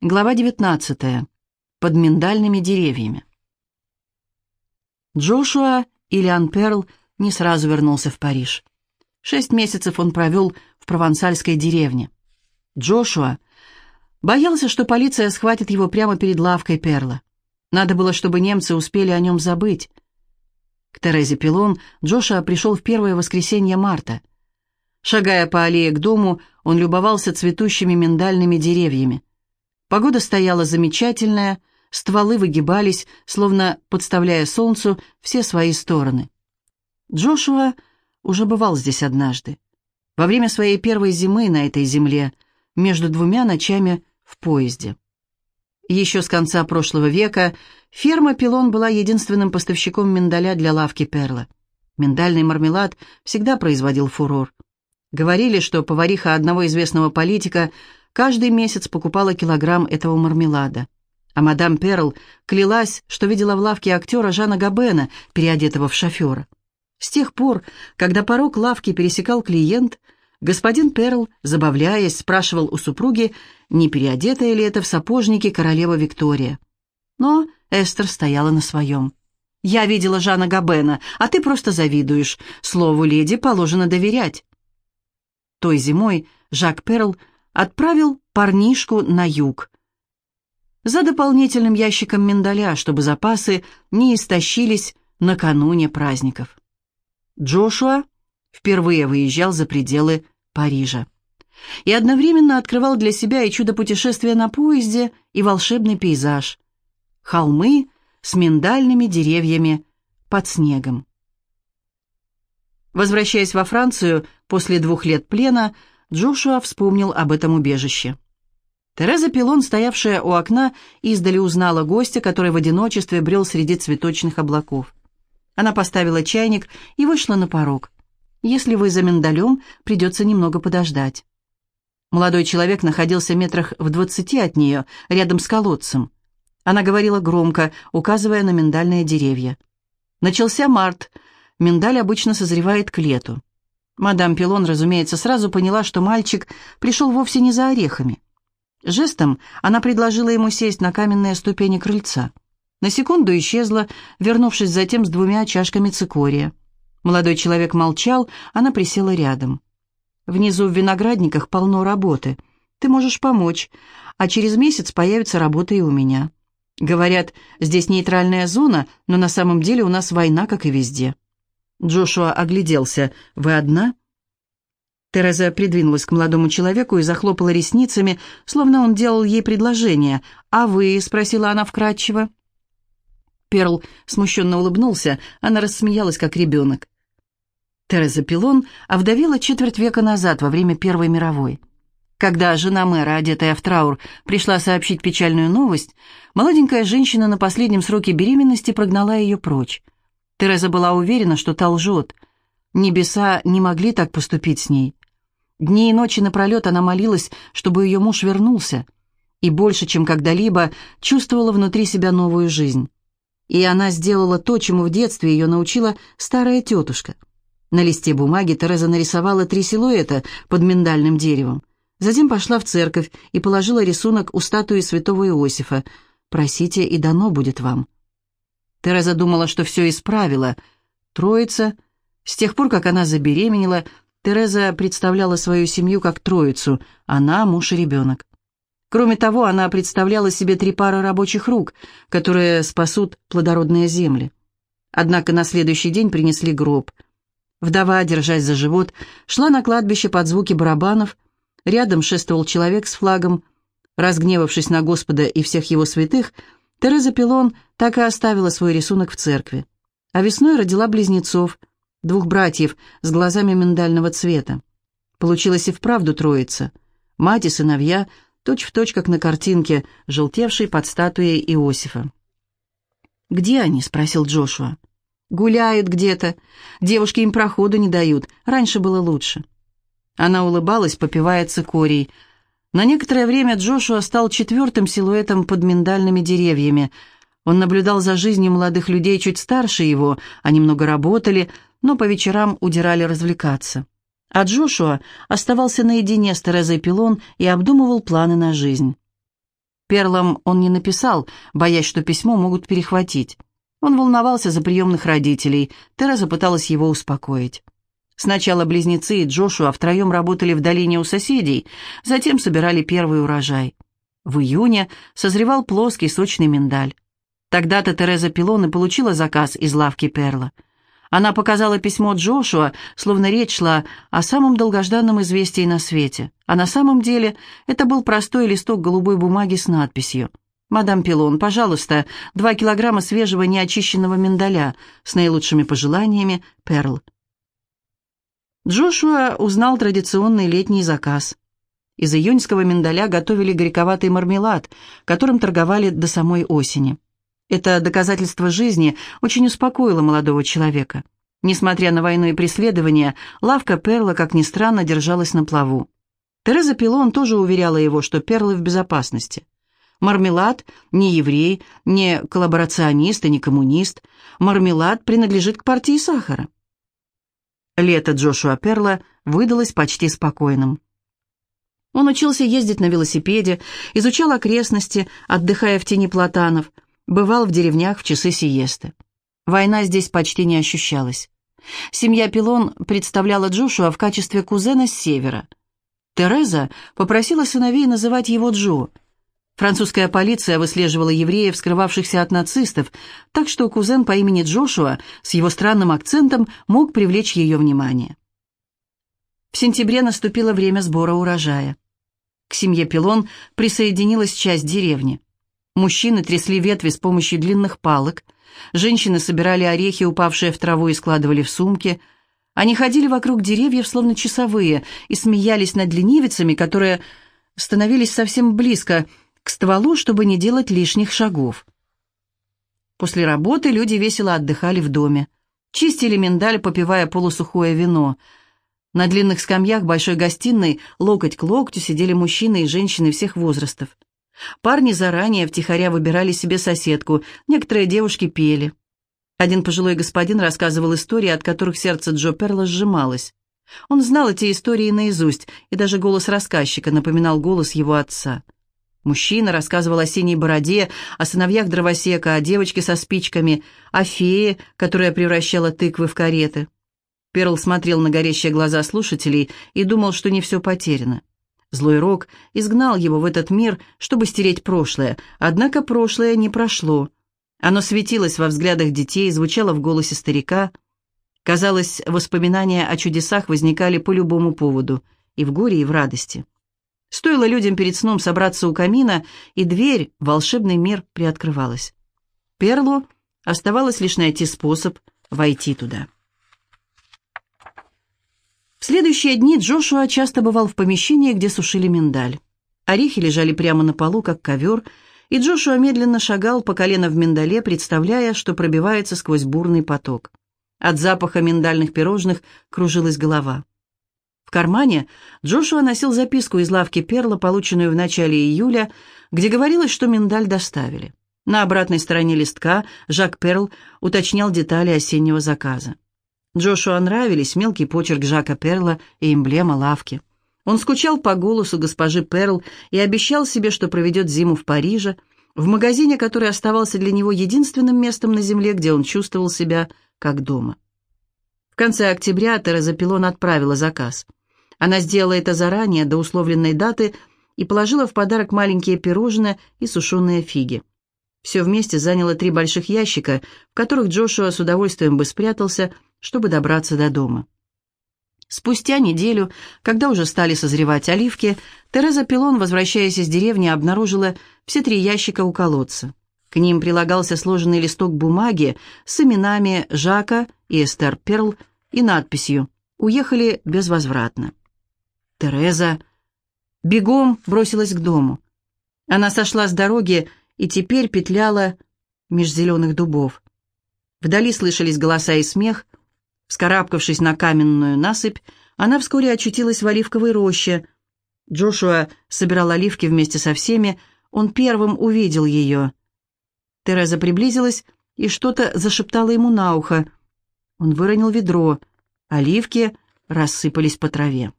Глава 19. Под миндальными деревьями. Джошуа Ильян Перл не сразу вернулся в Париж. Шесть месяцев он провел в провансальской деревне. Джошуа боялся, что полиция схватит его прямо перед лавкой Перла. Надо было, чтобы немцы успели о нем забыть. К Терезе Пилон Джошуа пришел в первое воскресенье марта. Шагая по аллее к дому, он любовался цветущими миндальными деревьями. Погода стояла замечательная, стволы выгибались, словно подставляя солнцу все свои стороны. Джошуа уже бывал здесь однажды. Во время своей первой зимы на этой земле, между двумя ночами в поезде. Еще с конца прошлого века ферма Пилон была единственным поставщиком миндаля для лавки Перла. Миндальный мармелад всегда производил фурор. Говорили, что повариха одного известного политика каждый месяц покупала килограмм этого мармелада. А мадам Перл клялась, что видела в лавке актера Жана Габена, переодетого в шофера. С тех пор, когда порог лавки пересекал клиент, господин Перл, забавляясь, спрашивал у супруги, не переодетая ли это в сапожнике королева Виктория. Но Эстер стояла на своем. «Я видела Жана Габена, а ты просто завидуешь. Слову леди положено доверять». Той зимой Жак Перл отправил парнишку на юг за дополнительным ящиком миндаля, чтобы запасы не истощились накануне праздников. Джошуа впервые выезжал за пределы Парижа и одновременно открывал для себя и чудо путешествия на поезде, и волшебный пейзаж. Холмы с миндальными деревьями под снегом. Возвращаясь во Францию после двух лет плена, Джошуа вспомнил об этом убежище. Тереза Пилон, стоявшая у окна, издали узнала гостя, который в одиночестве брел среди цветочных облаков. Она поставила чайник и вышла на порог. «Если вы за миндалем, придется немного подождать». Молодой человек находился метрах в двадцати от нее, рядом с колодцем. Она говорила громко, указывая на миндальные деревья. Начался март. Миндаль обычно созревает к лету. Мадам Пилон, разумеется, сразу поняла, что мальчик пришел вовсе не за орехами. Жестом она предложила ему сесть на каменные ступени крыльца. На секунду исчезла, вернувшись затем с двумя чашками цикория. Молодой человек молчал, она присела рядом. «Внизу в виноградниках полно работы. Ты можешь помочь, а через месяц появится работа и у меня. Говорят, здесь нейтральная зона, но на самом деле у нас война, как и везде». Джошуа огляделся. «Вы одна?» Тереза придвинулась к молодому человеку и захлопала ресницами, словно он делал ей предложение. «А вы?» — спросила она вкратчиво. Перл смущенно улыбнулся, она рассмеялась, как ребенок. Тереза Пилон овдовела четверть века назад, во время Первой мировой. Когда жена мэра, одетая в траур, пришла сообщить печальную новость, молоденькая женщина на последнем сроке беременности прогнала ее прочь. Тереза была уверена, что та лжет. Небеса не могли так поступить с ней. Дни и ночи напролет она молилась, чтобы ее муж вернулся, и больше, чем когда-либо, чувствовала внутри себя новую жизнь. И она сделала то, чему в детстве ее научила старая тетушка. На листе бумаги Тереза нарисовала три силуэта под миндальным деревом. Затем пошла в церковь и положила рисунок у статуи святого Иосифа. «Просите, и дано будет вам». Тереза думала, что все исправила. Троица. С тех пор, как она забеременела, Тереза представляла свою семью как троицу. Она, муж и ребенок. Кроме того, она представляла себе три пары рабочих рук, которые спасут плодородные земли. Однако на следующий день принесли гроб. Вдова, держась за живот, шла на кладбище под звуки барабанов. Рядом шествовал человек с флагом. Разгневавшись на Господа и всех его святых, Тереза Пилон так и оставила свой рисунок в церкви. А весной родила близнецов, двух братьев с глазами миндального цвета. Получилось и вправду троица. Мать и сыновья, точь-в-точь, точь, как на картинке, желтевшей под статуей Иосифа. «Где они?» — спросил Джошуа. «Гуляют где-то. Девушки им проходу не дают. Раньше было лучше». Она улыбалась, попивая цикорий — на некоторое время Джошуа стал четвертым силуэтом под миндальными деревьями. Он наблюдал за жизнью молодых людей чуть старше его, они много работали, но по вечерам удирали развлекаться. А Джошуа оставался наедине с Терезой Пилон и обдумывал планы на жизнь. Перлом он не написал, боясь, что письмо могут перехватить. Он волновался за приемных родителей. Тереза пыталась его успокоить. Сначала близнецы и Джошуа втроем работали в долине у соседей, затем собирали первый урожай. В июне созревал плоский сочный миндаль. Тогда-то Тереза Пилон и получила заказ из лавки Перла. Она показала письмо Джошуа, словно речь шла о самом долгожданном известии на свете. А на самом деле это был простой листок голубой бумаги с надписью «Мадам Пилон, пожалуйста, два килограмма свежего неочищенного миндаля с наилучшими пожеланиями, Перл». Джошуа узнал традиционный летний заказ. Из июньского миндаля готовили горьковатый мармелад, которым торговали до самой осени. Это доказательство жизни очень успокоило молодого человека. Несмотря на войну и преследования, лавка Перла, как ни странно, держалась на плаву. Тереза Пилон тоже уверяла его, что Перлы в безопасности. Мармелад не еврей, не коллаборационист и не коммунист. Мармелад принадлежит к партии сахара. Лето Джошуа Перла выдалось почти спокойным. Он учился ездить на велосипеде, изучал окрестности, отдыхая в тени платанов, бывал в деревнях в часы сиесты. Война здесь почти не ощущалась. Семья Пилон представляла Джошуа в качестве кузена с севера. Тереза попросила сыновей называть его Джо – Французская полиция выслеживала евреев, скрывавшихся от нацистов, так что кузен по имени Джошуа с его странным акцентом мог привлечь ее внимание. В сентябре наступило время сбора урожая. К семье Пилон присоединилась часть деревни. Мужчины трясли ветви с помощью длинных палок, женщины собирали орехи, упавшие в траву, и складывали в сумки. Они ходили вокруг деревьев, словно часовые, и смеялись над ленивицами, которые становились совсем близко – к стволу, чтобы не делать лишних шагов. После работы люди весело отдыхали в доме. Чистили миндаль, попивая полусухое вино. На длинных скамьях большой гостиной локоть к локтю сидели мужчины и женщины всех возрастов. Парни заранее втихаря выбирали себе соседку, некоторые девушки пели. Один пожилой господин рассказывал истории, от которых сердце Джо Перла сжималось. Он знал эти истории наизусть, и даже голос рассказчика напоминал голос его отца. Мужчина рассказывал о синей бороде, о сыновьях дровосека, о девочке со спичками, о фее, которая превращала тыквы в кареты. Перл смотрел на горящие глаза слушателей и думал, что не все потеряно. Злой рок изгнал его в этот мир, чтобы стереть прошлое, однако прошлое не прошло. Оно светилось во взглядах детей, звучало в голосе старика. Казалось, воспоминания о чудесах возникали по любому поводу, и в горе, и в радости. Стоило людям перед сном собраться у камина, и дверь в волшебный мир приоткрывалась. Перлу оставалось лишь найти способ войти туда. В следующие дни Джошуа часто бывал в помещении, где сушили миндаль. Орехи лежали прямо на полу, как ковер, и Джошуа медленно шагал по колено в миндале, представляя, что пробивается сквозь бурный поток. От запаха миндальных пирожных кружилась голова. В кармане Джошуа носил записку из лавки Перла, полученную в начале июля, где говорилось, что миндаль доставили. На обратной стороне листка Жак Перл уточнял детали осеннего заказа. Джошуа нравились мелкий почерк Жака Перла и эмблема лавки. Он скучал по голосу госпожи Перл и обещал себе, что проведет зиму в Париже, в магазине, который оставался для него единственным местом на земле, где он чувствовал себя как дома. В конце октября Тереза Пилон отправила заказ – она сделала это заранее, до условленной даты, и положила в подарок маленькие пирожные и сушеные фиги. Все вместе заняло три больших ящика, в которых Джошуа с удовольствием бы спрятался, чтобы добраться до дома. Спустя неделю, когда уже стали созревать оливки, Тереза Пилон, возвращаясь из деревни, обнаружила все три ящика у колодца. К ним прилагался сложенный листок бумаги с именами Жака и Эстер Перл и надписью «Уехали безвозвратно». Тереза бегом бросилась к дому. Она сошла с дороги и теперь петляла меж зеленых дубов. Вдали слышались голоса и смех. Вскарабкавшись на каменную насыпь, она вскоре очутилась в оливковой роще. Джошуа собирал оливки вместе со всеми, он первым увидел ее. Тереза приблизилась и что-то зашептала ему на ухо. Он выронил ведро, оливки рассыпались по траве.